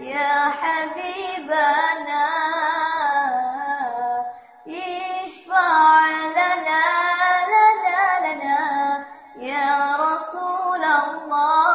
يا حبيبنا اشفع لنا لنا لنا يا رسول الله